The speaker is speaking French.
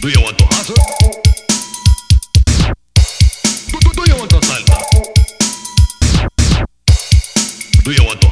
Do you want to hustle? Do you want to salve? Do you want to...